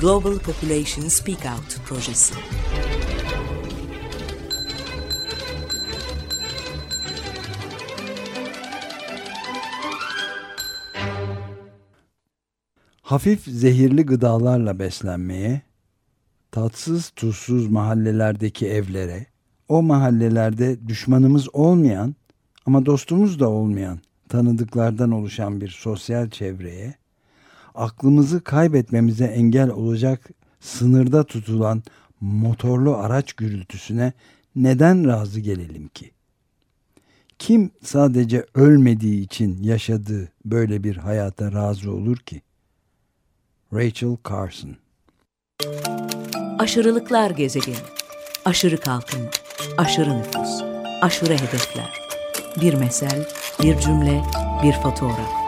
Global Population Speak Out projesi. Hafif zehirli gıdalarla beslenmeye, tatsız tuzsuz mahallelerdeki evlere, o mahallelerde düşmanımız olmayan ama dostumuz da olmayan tanıdıklardan oluşan bir sosyal çevreye, aklımızı kaybetmemize engel olacak sınırda tutulan motorlu araç gürültüsüne neden razı gelelim ki? Kim sadece ölmediği için yaşadığı böyle bir hayata razı olur ki? Rachel Carson Aşırılıklar gezegeni. Aşırı kalkınma, aşırı nüfus, aşırı hedefler. Bir mesel, bir cümle, bir fotoğraf.